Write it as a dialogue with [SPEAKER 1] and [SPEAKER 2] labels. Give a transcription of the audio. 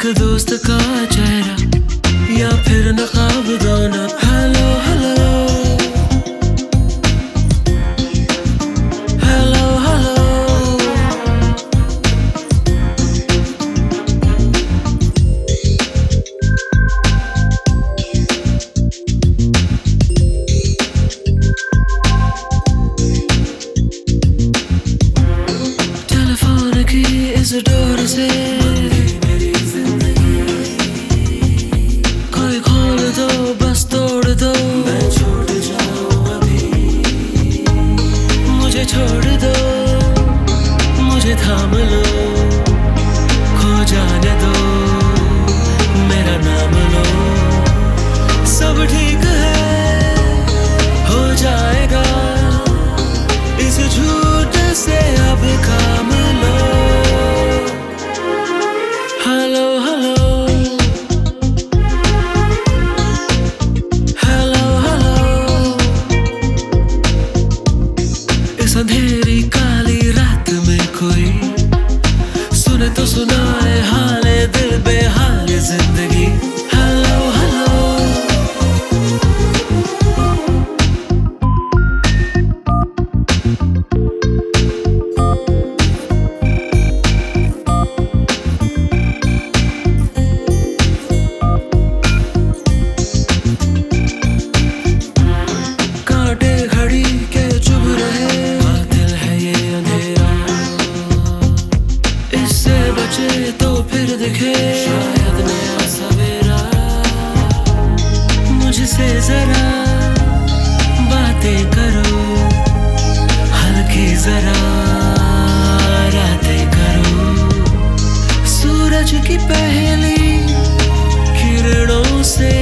[SPEAKER 1] एक दोस्त का चेहरा या फिर नकाब दाना hello hello hello hello telephone की इस डोर से सुनाए हाल दिल बेहाल ज़िंदगी नशे तो फिर दिखे। शायद नया सवेरा मुझसे जरा बातें करो। हल्की जरा रातें करो। सूरज की पहली किरणों से